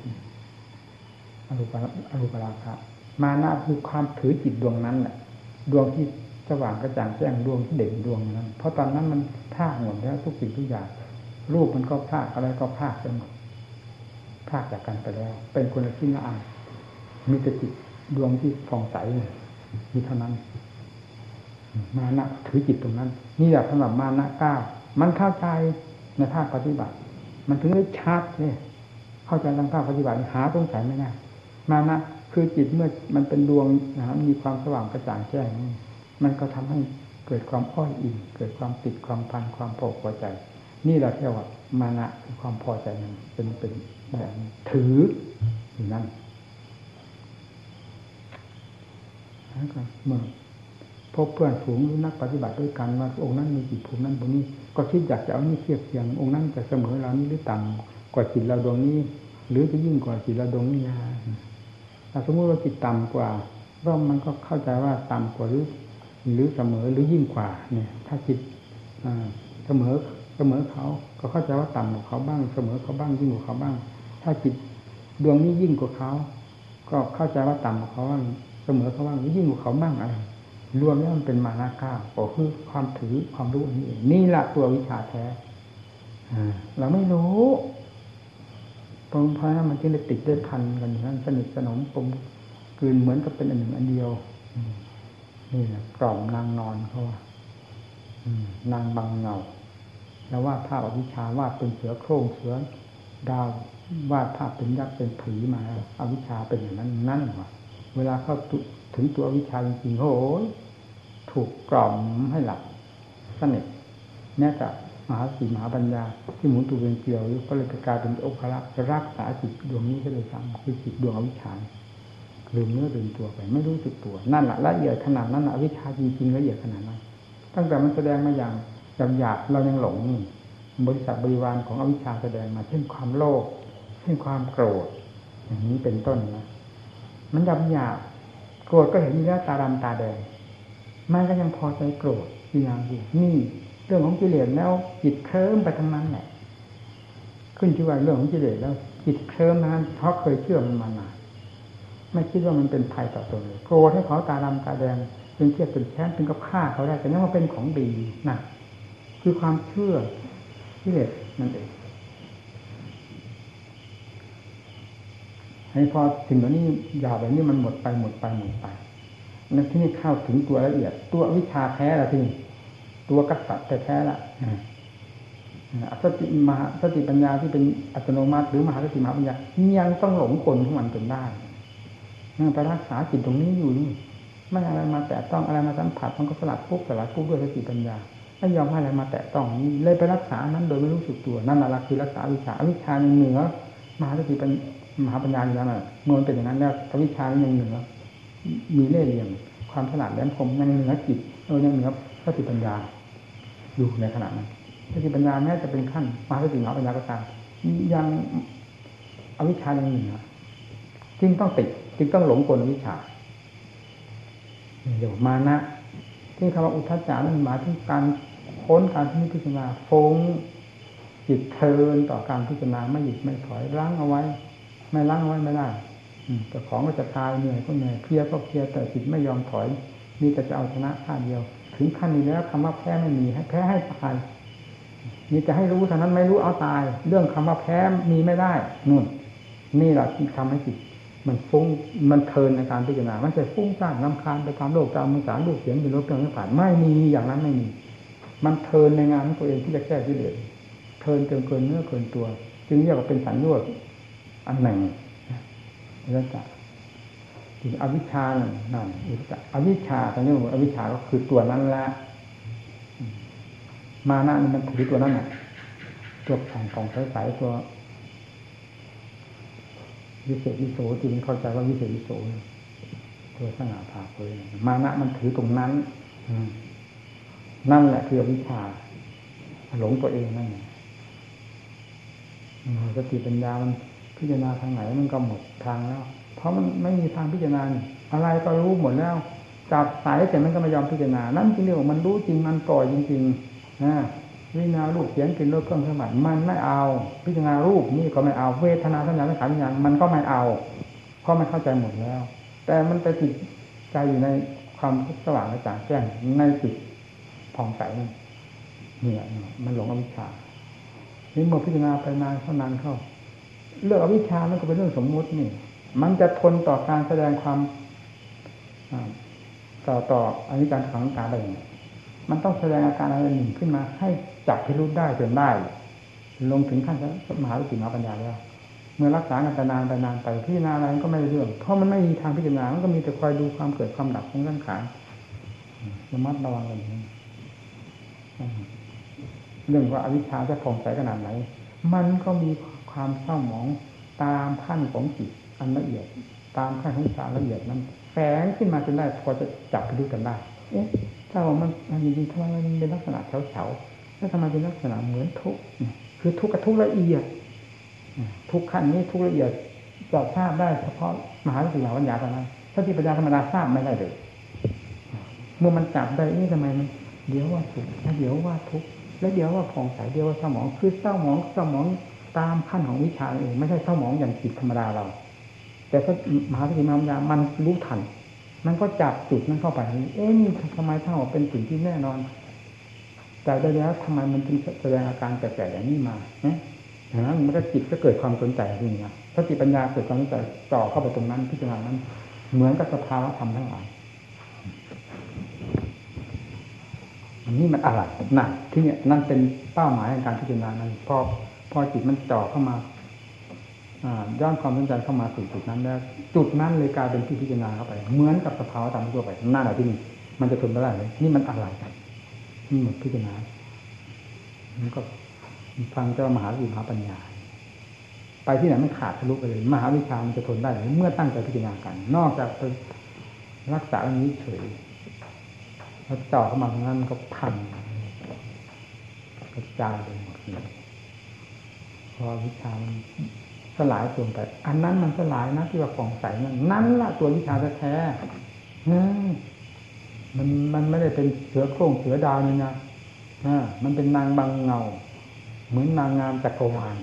อรูปอรูปราคา มานะคือความถือจิตดวงนั้นแหละดวงที่สว่างกระจ่างแจ้งดวงที่เด่นดวงนั้น เพราะตอนนั้นมันพลาดหมดแล้วทุกสิ่งทุกอย่างรูปมันก็พลาดอะไรก็พลาดไปหมดพลาดจากกันไปแล้ว เป็นคนละที่ละอันมีแต่จิตดวงที่ฟองใสมีเท่านั้น มานะถือจิตตรงนั้น นี่แหละสำหรับมานะก้ามันเข้าใจในภาคปฏิบัติ มันถึงได้ชัดเนี่ยเข้าใจทางภาคปฏิบัติหาตรงสายไม่ได้มานะ คือจิตเมื่อมันเป็นดวงนะมีความสว่างกระจ่างแจ้งมันก็ทำให้เกิดความอ้อยอิงเกิดความติดความพันความพอใจ นี่เราเรียกว่ามานะคือความพอใจมันเป็นเป็นแบบถืออยู่นั่นแล้วก็เมื่อพบเพื่อนฝูงหรือนักปฏิบัติด้วยกันว่าองค์นั้นมีจิตภูมินั้นตรงนี้ ก็คิดอยากจะเอานี่เทียบเทียงองค์นั้นจะเสมอเรานี้หรือต่ำกว่าจิตเราดวงนี้ หรือจะยิ่งกว่าจิตเราดวงนี้นะ ถ้าสมมติว่าจิตต่ำกว่าก็มันก็เข้าใจว่าต่ำกว่าหรือหรือเสมอหรือยิ่งกว่า เนี่ย ถ้าจิตเสมอเสมอเขาก็เข้าใจว่าต่ำกว่าเขาบ้าง เสมอเขาบ้างยิ่งกว่าเขาบ้าง ถ้าจิตดวงนี้ยิ่งกว่าเขาก็เข้าใจว่าต่ำกว่าเขาบ้างเสมอเขาบ้างหรือยิ่งกว่าเขาบ้างอะไรรวมแล้วมันเป็นมานาก้าก็คือความถือความรู้นนี้เองนี่แหละตัววิชาแท้เราไม่รู้ ตรงเพราะนั้นมันจึงได้ติดได้พันกันอย่างนั้นสนิทสนมปมกืนเหมือนกับเป็นอันหนึ่งอันเดียวนี่แหละกล่อมนางนอนเขาว่านางบางเงา แล้ววาดภาพอวิชาวาดเป็นเสือโคร่งเสือดาววาดภาพเป็นยักษ์เป็นผีมาอวิชาเป็นอย่างนั้นนั่นวะเวลาเข้าถึงตัววิชาจริงๆโอ้ยถูกกล่อมให้หลับสนิทแม้แต่ มหาสีมหาปัญญา ที่หมุนตัวเป็นเกลียวก็เลยกลายเป็นโอภาระจะรักษาจิตดวงนี้ก็เลยทำคือจิตดวงอวิชชาลืมเนื้อลืมตัวไป ไม่รู้สึกตัวนั่นแหละละเอียดขนาดนั้นอวิชชาจริงๆละเอียดขนาดนั้น ตั้งแต่มันแสดงมาอย่างหยาบๆเรายังหลงบริษัทบริวารของอวิชชาแสดงมา เช่นความโลภเช่นความโกรธ อย่างนี้เป็นต้นนะมันหยาบหยาบโกรธก็เห็นมีแล้วตาดำตาแดงมันก็ยังพอใจโกรธอย่างอยู่นี่ เรื่องของกิเลสแล้วจิตเคลิ้มไปทั้งนั้นแหละขึ้นที่ว่าเรื่องของกิเลสแล้วจิตเคลิ้มนั้นเพราะเคยเชื่อมันมานานไม่คิดว่ามันเป็นภัยต่อตนเลยโกรธให้เขาตาดำตาแดงเป็นเทียบเป็นแค้นเป็นกับฆ่าเขาได้แต่นั่นมันเป็นของดีนะคือความเชื่อกิเลสนั่นเองให้พอถึงตอนนี้ยาวแบบนี้มันหมดไปหมดไปหมดไปนั่นที่นี่เข้าถึงตัวละเอียด ตัววิชาแท้ละที่นี่ ตัวกษัตริย์แท้ละสติมหาสติปัญญาที่เป็นอัตโนมัติ หรือมหาสติมหาปัญญายังต้องหลงกลของมันจนได้ไปรักษาจิตตรงนี้อยู่นี่ไม่อะไรมาแตะต้องอะไรมาสัมผัสมันก็สลัดปุ๊บสลัดปุ๊บด้วยสติปัญญาไม่ยอมให้อะไรมาแตะต้องเลยไปรักษานั้นโดยไม่รู้สึกตัวนั่นแหละคือรักษาวิชาวิชาเหนือมหาสติปัญมหาปัญญาอยู่แล้วน่ะเมื่อมันเป็นอย่างนั้นแล้ววิชายังเหนือมีเล่ห์เหลี่ยมความฉลาดแหลมคมยังเหนือจิตเออยังเหนือสติปัญญา อยู่ในขณะนั้นสติปัญญาแม้จะเป็นขั้นมาสติมหาปัญญาก็ตามยังอวิชชายังหนือจึงต้องติดจึงต้องหลงกลวิชาเดี๋ยวมานะ ที่คำว่าอุทจานั้นหมายถึงการค้นการพิจารณาฟงจิตเทินต่อการพิจารณาไม่หยุดไม่ถอยล้างเอาไว้ ไม่ล้างเอาไว้ไม่ได้แต่ของก็จะทายเหนื่อยก็เหนื่อยเพียก็เพียแต่จิตไม่ยอมถอย มีแต่จะเอาชนะข้าเดียว ถึงขั้นนี้แล้วคำว่าแพ้ไม่มีให้แพ้ให้ตายมีจะให้รู้เท่านั้นไม่รู้เอาตาย เรื่องคำว่าแพ้มีไม่ได้นู่น นี่แหละที่ทำให้จิตมันฟุ้งมันเทินในการพิจารณา มันจะฟุ้งซ่านลำคาญไปตามโลกตามมือสารลูกเสียงอยู่รบเรื่องผ่านไม่มีอย่างนั้นไม่มี มันเทินในงานของตัวเองที่จะแก้ที่เดือเทินเกินเกินเนื้อเกินตัว จึงเรียกว่าเป็นสัญญาณอันหนึ่งแล้วจะ ถึงอวิชชานั่นอุตอวิชชาตอนนี้อวิชชาก็คือตัวนั้นละ มานะนี่มันถือตัวนั้นแหละตัวของของใสๆตัววิเศษวิโสจริงเข้าใจว่าวิเศษวิโสตัวสง่าผ่าเผยมานะมันถือตรงนั้นนั่นแหละคือวิชาหลงตัวเองนั่นสติปัญญามันพิจารณาทางไหนมันก็หมดทางแล้ว เพราะมันไม่มีทางพิจารณาอะไรก็รู้หมดแล้วจับสายแต่มันก็ไม่ยอมพิจารณา นั่นจริงๆว่ามันรู้จริงมันปล่อยจริงๆนะวิญญาลูกเสียงกินรสเครื่องสมัติมันไม่เอา พิจารณารูปนี่ก็ไม่เอาเวทนาสัญญาสังขารวิญญาณมันก็ไม่เอา เพราะมันเข้าใจหมดแล้ว แต่มันไปติดใจอยู่ในความสว่างกระจ่างแจ้งในจิตผ่องใสเนี่ยมันหลงอวิชชานี่เมื่อพิจารณาไปนานเท่านานเข้า เรื่องอวิชชามันก็เป็นเรื่องสมมุตินี่ มันจะทนต่อการแสดงความต่อต่ออันนี้การขังการอะไรอย่างนี้มันต้องแสดงอาการอะไรหนึ่งขึ้นมา ให้จับพิรุธได้จนได้ ลงถึงขั้นมหาวิจิตรมหาปัญญาแล้วเมื่อรักษากันนานไปนานไปพิจารณาอะไรก็ไม่เรื่อง เพราะมันไม่มีทางพิจารณา มันก็มีแต่คอยดูความเกิดความดับของร่างกายระมัดระวังกันอย่างนี้เรื่องว่าอวิชชาจะผ่องใสขนาดไหน มันก็มีความเศร้าหมองตามขั้นของจิต อันละเอียด ตามขั้นของสารละเอียดนั้นแฝงขึ้นมาจนได้พอจะจับไปดูกันได้ เอ๊ะ ถ้าว่ามันมันจริงๆทำไมมันเป็นลักษณะเฉาๆแล้วทำไมเป็นลักษณะเหมือนทุกคือทุกกับทุกละเอียดทุกขั้นนี้ทุกละเอียดจะทราบได้เฉพาะมหาวิทยาลัยปัญญาเท่านั้นถ้าที่ปัญญาธรรมดาทราบไม่ได้เลยเมื่อมันจับได้นี่ทำไมมันเดี๋ยวว่าสุขแล้วเดี๋ยวว่าทุกข์แล้วเดี๋ยวว่าผ่องใสเดี๋ยวว่าสมองคือเศร้าหมองเศร้าหมองตามขั้นของวิชาเองไม่ใช่เศร้าหมองอย่างจิตธรรมดาเรา แต่ถ้ามหาวิทยาลัยปัญญามันรู้ทัน มันก็จับจุดนั้นเข้าไป เอ๊ะนี่ทำไมถ้าบอกเป็นสิ่งที่แน่นอนแต่ได้แล้วทำไมมันจึงแสดงอาการแปลกๆอย่างนี้มาเนี่ยอย่างนั้นมันก็จิตก็เกิดความสนใจขึ้นนะถ้าจิตปัญญาเกิดความสนใจต่อเข้าไปตรงนั้นพิจารณานั้น เหมือนกับสภาวะธรรมทั้งหลายอันนี้มันอะไรนั่นที่เนี่ยนั่นเป็นเป้าหมายในการพิจารณานั้นพอพอจิตมันจ่อเข้ามา ย้อนความสนใจเข้ามาสู่จุดนั้นแล้ว จุดนั้นเลยกลายเป็นที่พิจารณาเข้าไป เหมือนกับสภาวะธรรมทั่วไปหน้าไหนที่นี่มันจะทนไม่ได้เลยนี่มันอะไรกันนี่มันพิจารณามันก็ฟังเจ้ามหาวิมหาปัญญา ไปที่ไหนมันขาดทะลุไปเลย มหาวิชามันจะทนได้หรือเมื่อตั้งใจพิจารณากัน นอกจากรักษาอันนี้เฉยแล้วจ่อเข้ามาตรงนั้นก็พังกระจายไปหมดเลยพอวิชามัน สลายตัวไป อันนั้นมันสลายนะที่ว่าฝ่องใสนั่นนั่นละตัววิชาแท้มันมันไม่ได้เป็นเสือโคร่งเสือดาวนี่นะมันเป็นนางบางเงา เหมือนนางงามจักรวาล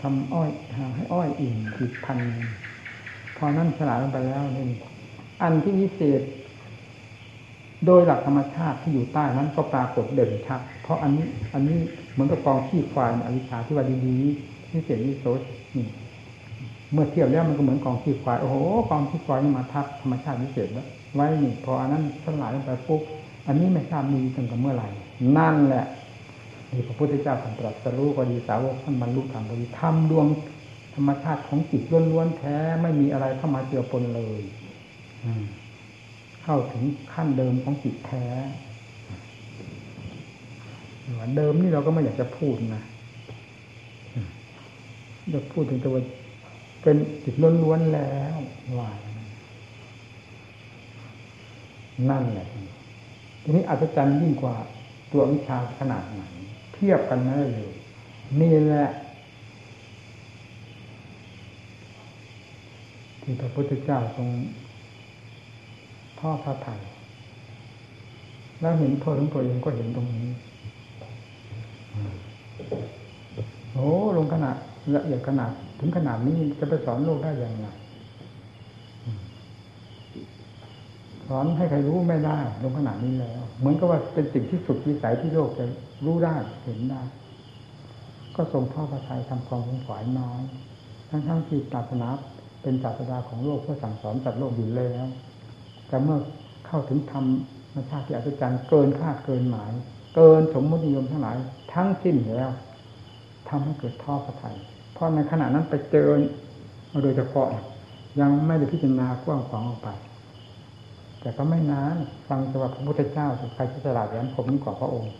ทำอ้อยให้อ้อยอิ่มผิดพันพอนั่นสลายลงไปแล้วนี่อันที่วิเศษ โดยหลักธรรมชาติที่อยู่ใต้นั้นก็ปรากฏเด่นชัดเพราะอันนี้อันนี้เหมือนกับกองขี้ควายอวิชชาที่ว่าดีๆที่เศษวิโสนี่เมื่อเทียบแล้วมันก็เหมือนกองขี้ควายโอ้โหกองขี้ควายนี่มาทับธรรมชาติวิเศษแล้วไว้นี่พออันนั้นสลายลงไปปุ๊บอันนี้ไม่ทราบมีตั้งแต่เมื่อไหร่นั่นแหละนี่พระพุทธเจ้าท่านตรัสรู้ก็ดีสาวกท่านบรรลุธรรมก็ดีทำดวงธรรมชาติของจิตล้วนๆแท้ไม่มีอะไรเข้ามาเจือปนเลย เข้าถึงขั้นเดิมของจิตแท้เดิมนี่เราก็ไม่อยากจะพูดนะอยาพูดถึงตัวเป็นจิตล้วนๆแล้ววายนั่นแหละ ทีนี้อัศจรรย์ยิ่งกว่าตัววิชาขนาดไหนเทียบกันไม่ได้เลย นี่แหละที่พระพุทธเจ้าทรง พ่อพระไทยแล้วเห็นโทษของตัวเองก็เห็นตรงนี้โอ้ลงขนาดละเอียดขนาด ถึงขนาดนี้จะไปสอนโลกได้อย่างไรสอนให้ใครรู้ไม่ได้ ลงขนาดนี้แล้ว เหมือนกับว่าเป็นสิ่งที่สุดวิสัยที่โลกจะรู้ได้เห็นได้ก็ทรงพ่อพระทัยทำความสงสายน้อย ทั้งทั้งที่ศาสนาเป็นศาสดาของโลกเพื่อสั่งสอนจัดโลกอยู่แล้ว แต่เมื่อเข้าถึงธรรมชาติที่อัศจรรย์เกินคาดเกินหมาย เกินสมมตินิยมทั้งหลาย ทั้งสิ้นแล้วทำให้เกิดท่อพระทัยเพราะในขณะนั้นไปเจอโดยเฉพาะยังไม่ได้พิจารณากว้างขวางออกไป แต่ก็ไม่นานฟังจังหวะพระพุทธเจ้าใครที่ฉลาดแหลมคมนี่กว่าพระองค์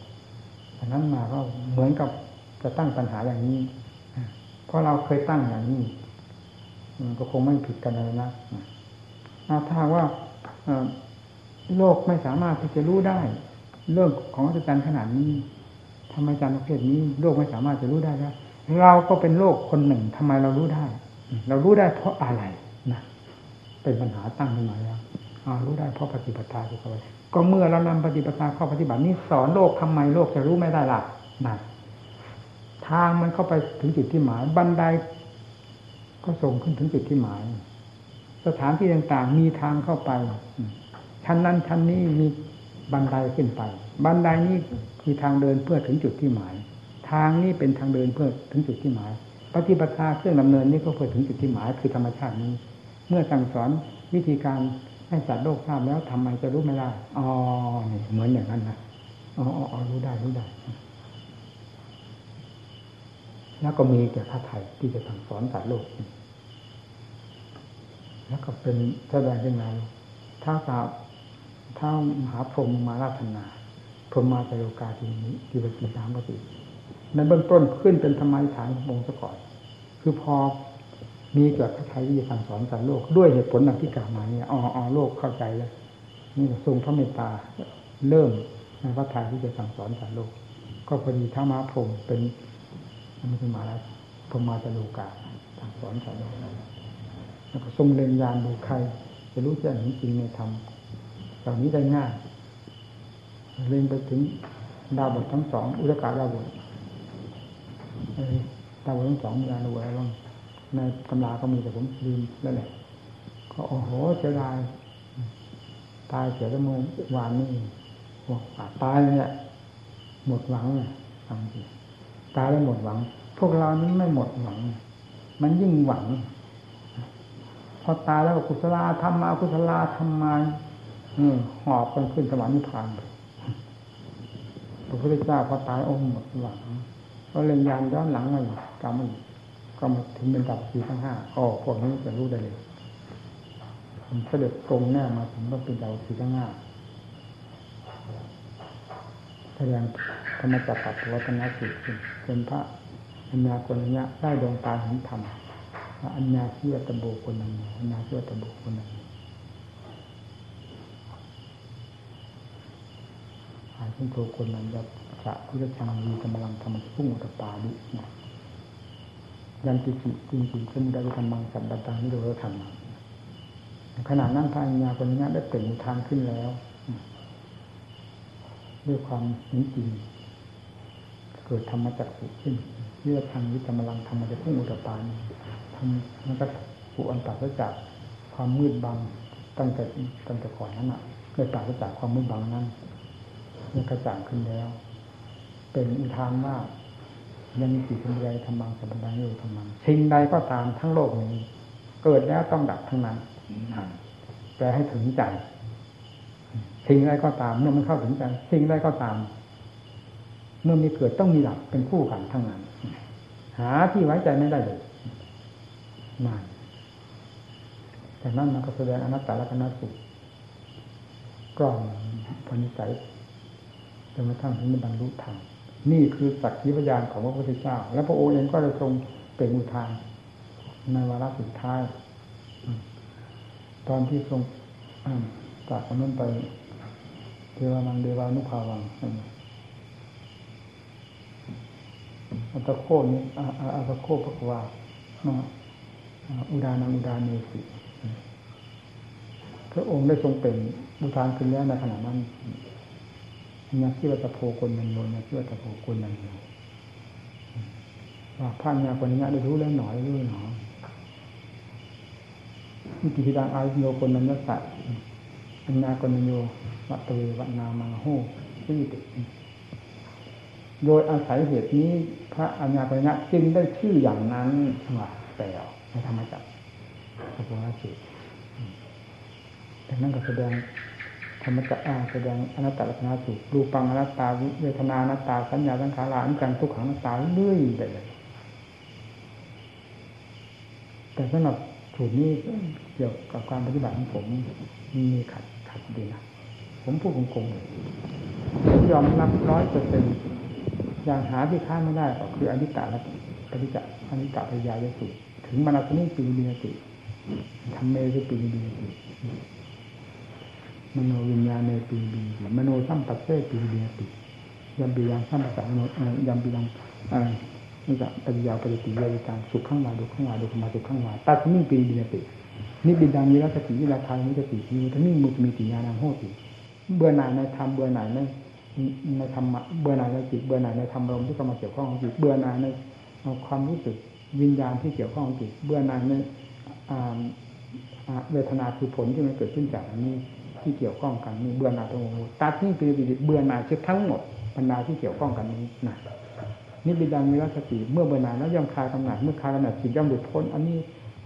อันนั้นมาก็เหมือนกับจะตั้งปัญหาอย่างนี้เพราะเราเคยตั้งอย่างนี้มันก็คงไม่ผิดกันเลยนะถ้าว่า โลกไม่สามารถที่จะรู้ได้ เรื่องของอาจารย์ขนาดนี้ทำไมอาจารย์ประเภทนี้โลกไม่สามารถจะรู้ได้แล้วเราก็เป็นโลกคนหนึ่งทำไมเรารู้ได้ เรารู้ได้เพราะอะไรนะเป็นปัญหาตั้งขึ้นมาแล้วรู้ได้เพราะปฏิปทาที่เขาก็เมื่อเรานำปฏิปทาเข้าปฏิบัตินี้สอนโลกทำไมโลกจะรู้ไม่ได้ล่ะนั่นทางมันเข้าไปถึงจุดที่หมายบันไดก็ส่งขึ้นถึงจุดที่หมาย สถานที่ต่างๆ มีทางเข้าไป ชั้นนั้นชั้นนี้มีบันไดขึ้นไป บันไดนี้คือทางเดินเพื่อถึงจุดที่หมาย ทางนี้เป็นทางเดินเพื่อถึงจุดที่หมาย ปฏิบัติเครื่องดำเนินนี้ก็เพื่อถึงจุดที่หมาย คือธรรมชาตินี้ เมื่อสั่งสอนวิธีการให้สัตว์โลกทราบแล้วทำไมจะรู้ไม่ได้ อ๋อนี่เหมือนอย่างนั้นนะอ๋ออ๋อรู้ได้รู้ได้ แล้วก็มีแต่พระไทยที่จะสั่งสอนสัตว์โลก แล้วก็เป็นแสดงขึ้นมาถ้าสาวถ้ามหาพรหมมาราธนาพรหมมาจโลกาทีนี้ทีละสี่สามปฏิในเบื้องต้นขึ้นเป็นธรรมฐานขององค์ก่อน คือพอมีเกิดพระไทยที่จะสั่งสอนสัตว์โลกด้วยเหตุผลดังที่กล่าวมาเนี่ยอ๋ออ๋อโลกเข้าใจแล้วนี่ทรงพระเมตตาเริ่มในพระไทยที่จะสั่งสอนสัตว์โลก ก็พอดีท้ามาพรมเป็นอันนี้เป็นมาแล้วพรหมาจโลกาสั่งสอนสัตว์โลก ทรงเล็งยานดูใคร จะรู้แจ้งจริงในธรรมเหล่านี้ได้ง่ายเล็งไปถึงดาวบททั้งสอง อุตกาดาวบทดาวบททั้งสองมีอะไรบ้างในตำราก็มีแต่ผมลืมแล้วแหละ ก็โอ้โหเสียดายตายเสียแล้วเมื่อวานนี่บอกตายเนี่ยหมดหวังเนี่ยฟังสิตายแล้วหมดหวัง พวกเรานั้นไม่หมดหวัง มันยิ่งหวัง อตายแล้วกุศลาทำมากุศลาทำมาหอบกันขึ้นสวรรค์นิพพานพระพุทธเจ้าพอตายองค์หมดหวังก็เลยยานย้อนหลังมาอีกรรมอีกก็มาถึงเป็นดับสี่ทั้งห้าอ๋อพวกนี้จะรู้ได้เลยผมเสด็จตรงแน่มาถึงต้องเป็นดับสี่ทั้งห้าแสดงธรรมจักรกับวัฒนสูตรเป็นพระอัญญากรณะได้ดวงตาเห็นธรรม อัญญาเชื่อตะโบคนนั้นอัญญาเชื่อตะโบคนนั้นหายขึ้นโทคนนั้นจะจะพุทธชังมีกำลังทำพุ่งตะปาดินะยันติจิจริงจริงขึ้นได้ทำบังสัมปตังนิโรธธรรมขณะนั้นพระัญญาคนนี้ได้เปล่งทางขึ้นแล้ว ด้วยความเห็นจริงเกิดธรรมจักสุขึ้นเยื่อทางวิจมลังธรรมจะพุ่งอุตปานทำ มันก็ผูอันตัดจากความมืดบังตั้งแต่ตั้งแต่ก่อนนั้นอะเกิดตัดจากความมืดบังนั้นมันกระจ่างขึ้นแล้ว เป็นอุทานว่ายังมีจิตเป็นใดธรรมังสัมปันโยธรรมังสิ่งใดก็ตามทั้งโลกนี้ เกิดแล้วต้องดับทั้งนั้นแปลให้ถึงใจสิ่งใดก็ตามเมื่อมันเข้าถึงใจสิ่งใดก็ตาม เมื่อมีเกิดต้องมีดับเป็นคู่กันทั้งนั้น หาที่ไว้ใจไม่ได้เลย นั่นแต่นั้นมันก็แสดงอนัตตลักษณะสุขกล่อมพนิสัยจนกระทั่งถึงบรรลุธรรมนี่คือสักขีพยานของพระพุทธเจ้า และพระโอเองก็จะทรงเป็นอุทานในวาระสุดท้าย ตอนที่ทรงจากนั้นไปเทวานังเดวานุภาวังอัตโคนี้อัตโคภควา อุดานังอุดาเนสิพระองค์ได้ทรงเป็นอุทานขึ้นแล้วในขณะนั้นนักที่ว่าตะโพคนนันโยนักที่ว่าตะโพคนนันโยว่าพระญาคนนี้ได้รู้แล้วหน่อยรู้หนอมิติพิดังอาโยคนนันยสัตอัญญาคนนันโยวัตเววันามาโหซึ่งติโดยอาศัยเหตุนี้ พระอัญญาคนนี้จึงได้ชื่ออย่างนั้นว่าแปล ในธรรมจักรพระพุทธเจ้าแต่นั่นก็แสดงธรรมจักรแสดงอนัตตลักษณะสุรูปังอนัตตาเวทนาอนัตตาสัญญาสังขารอันกันทุกขังอนัตตาเรื่อยไปเลยแต่สำหรับสูตรนี้เกี่ยวกับการปฏิบัติของผมมีขัดขัดดีนะผมพูดโกงเลยผมยอมรับร้อยเปอร์เซ็นต์อย่างหาที่ค้าไม่ได้ก็คืออนิจจลักปฏิจจอนิจจปริยายสุ ถึงมนาสนิปีนิติทำเมคือปีนิติมโนวิญญาณในปีนิติมโนสัมปัสเสปีนิติยามปียังสัมปัสสะมโนยามปียังนี่จะปฏิยาปฏิติเยวิตาสุขข้างวาดุข้างวาดุขมาสุขข้างวาตัดนิ่งปีนิตินิบิดังมีรัสติวิราคามิสติมีทั้งนิ่งมุตมีติญาณังโหติเบื่อหน่ายในธรรมเบื่อหน่ายในในธรรมะเบื่อหน่ายในจิตเบื่อหน่ายในธรรมลมที่เข้ามาเกี่ยวข้องกับจิตเบื่อหน่ายในความรู้สึก วิญญาณที่เกี่ยวข้องกับจิตเบื่อหน่ายในเวทนาคือผลที่มันเกิดขึ้นจากอันนี้ที่เกี่ยวข้องกันนี่เบื่อหน่ายตรงนี้ตัดนี่คือเบื่อหน่ายทั้งหมดบรรดาที่เกี่ยวข้องกันนี้นะนี่บิดังมีรัสติเมื่อเบื่อหน่ายแล้วย่อมคลายกำหนัดเมื่อคลายกำหนัดจิตย่อมหลุดพ้นอันนี้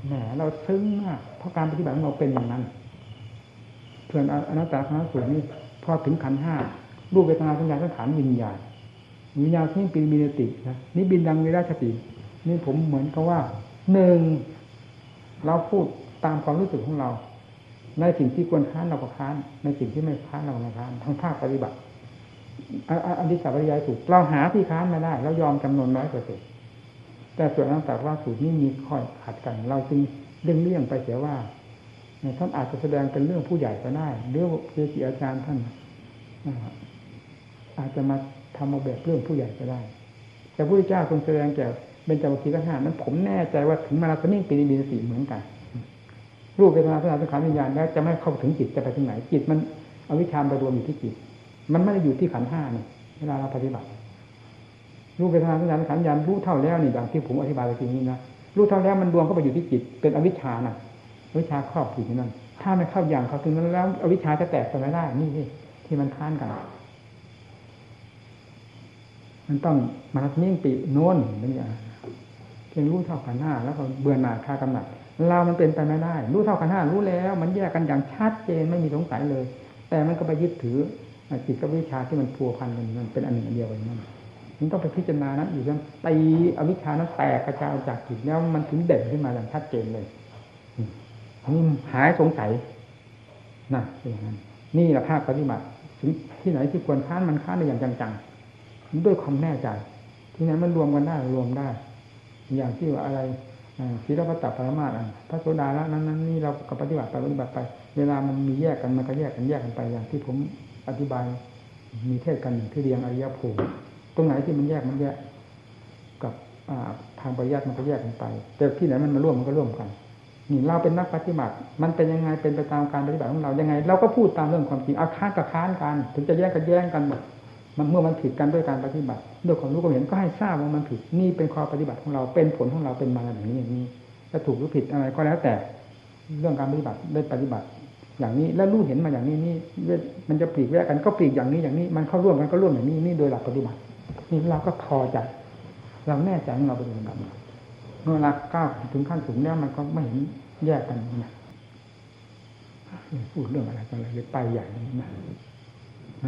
แหมเราซึ้งมากเพราะการปฏิบัติของเราเป็นอย่างนั้นเพื่อนอนัตตาคณะสูตรนี้พอถึงขันห้ารูปเวทนาสัญญาสังขารวิญญาณวิญญาณที่ปีมีตินะนี่บินดังมีราชติ นี่ผมเหมือนกับว่าหนึ่งเราพูดตามความรู้สึกของเรา ในสิ่งที่ควรค้านเราก็ค้าน ในสิ่งที่ไม่ค้านเราไม่ค้านทั้งภาคปฏิบัติอันที่สัพยายสูตรเราหาที่ค้านมาได้เรายอมจำนวนน้อยเปอร์เซ็นแต่ส่วนนั้นแต่ว่าสูตรนี้มีข้อขัดกัน เราจึงเลี่ยงเลี่ยงไปเสียว่าท่านอาจจะแสดงเป็นเรื่องผู้ใหญ่ก็ได้หรือเพื่ออาจารย์ท่านอาจจะมาทำมาแบบเรื่องผู้ใหญ่ก็ได้ แต่พระพุทธเจ้าทรงแสดงแก่ เป็นจาวิทั้งห้านั้นผมแน่ใจว่าถึงมาราสนิ่งปีนิสติเหมือนกัน รูปเวทนาสัญญาสังขารวิญญาณแล้วจะไม่เข้าถึงจิตจะไปถึงไหนจิตมันอวิชชามไปรวมอยู่ที่จิต มันไม่ได้อยู่ที่ขันห้านี่เวลาเราปฏิบัติ รูปเวทนาสัญญาสังขารวิญญาณรู้เท่าแล้วนี่อย่างที่ผมอธิบายไปทีนี้นะรู้เท่าแล้วมันรวมเข้าไปอยู่ที่จิต เป็นอวิชชาน่ะวิชาครอบอยู่ที่นั่นถ้าไม่เข้าอย่างเขาถึงนั้นแล้ว อวิชชาจะแตกไปไม่ได้นี่ที่มันค้านกันมันต้องมานันิ่งปีโน้นนั่นอย่าง เพียงรู้เท่ากันห้าแล้วก็เบื่อหน่ายคากำหนัดเรามันเป็นไปไม่ได้ รู้เท่ากันห้ารู้แล้ว มันแยกกันอย่างชัดเจนไม่มีสงสัยเลย แต่มันก็ไปยึดถือจิตกับวิชาที่มันพัวพันกันมันเป็นอันหนึ่งเดียวกันนั่นมันต้องไปพิจารณานั้นอยู่จนตีอวิชานั้นแตกกระจายจากจิตแล้วมันถึงเด่นขึ้นมาอย่างชัดเจนเลยนี่หายสงสัยนะเป็นอย่างนั้นนี่แหละภาคปฏิบัติที่ไหนที่ควรค้านมันค้านในอย่างจังๆด้วยความแน่ใจ ที่ไหนมันรวมกันได้รวมได้ อย่างที่ว่าอะไรศีลพัตตปรมาตพระโสดาละนั้นนั้นนี่เราก็ปฏิบัติไปปฏิบัติไป เวลามันมีแยกกันมันก็แยกกันแยกกันไปอย่างที่ผมอธิบายมีเทศกันที่เรียงอริยภูมิตรงไหนที่มันแยกมันแยกกับทางปริยัติมันก็แยกกันไป แต่ที่ไหนมันมาร่วมมันก็ร่วมกันนี่เราเป็นนักปฏิบัติ มันเป็นยังไงเป็นไปตามการปฏิบัติของเรายังไง เราก็พูดตามเรื่องความจริงอาค้านกับค้านกัน ถึงจะแยกกันแย้งกันหมด มันเมื่อมันผิดกันด้วยการปฏิบัติด้วยความรู้ความเห็นก็ให้ทราบว่ามันผิดนี่เป็นข้อปฏิบัติของเราเป็นผลของเราเป็นมาอย่างนี้อย่างนี้จะถูกหรือผิดอะไรก็แล้วแต่เรื่องการปฏิบัติได้ปฏิบัติ อย่างนี้แล้วรู้เห็นมาอย่างนี้นี่มันจะปลีกแยกกันก็ปลีกอย่างนี้อย่างนี้ มันเข้าร่วมกันก็ร่วมอย่างนี้นี่โดยหลักปฏิบัตินี่เราก็พอใจเราแน่ใจของเราเป็นอย่างนั้เมื่อรักก้าวถึงขั้นสูงแล้วมันก็ไม่เห็นแยกกันนะพูดเรื่องอะไรกันเลยไปใหญ่นะ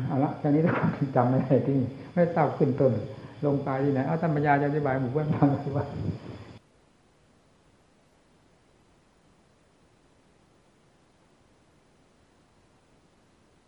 เอาละแค่นี้ต้องจำไม่ได้ที่ไม่ทราบขึ้นต้น ลงตายที่ไหนเอาธรรมญาจะอธิบายหมู่เพื่อนฟังว่า